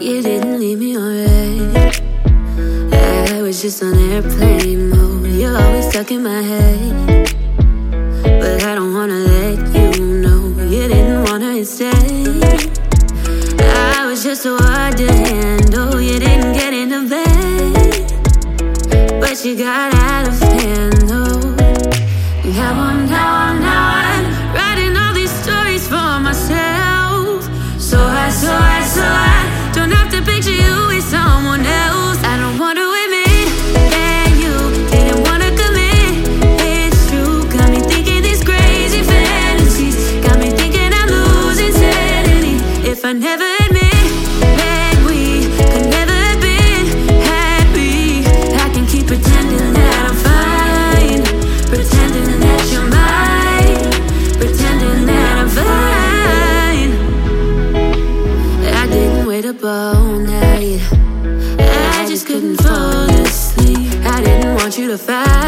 You didn't leave me all right. I was just on airplane mode. You're always stuck in my head. But I don't wanna let you know you didn't wanna stay. I was just so hard to handle. Oh, you didn't get into bed, but you got out of hand. Oh, all night. I just couldn't fall asleep. I didn't want you to fight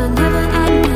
never, never admit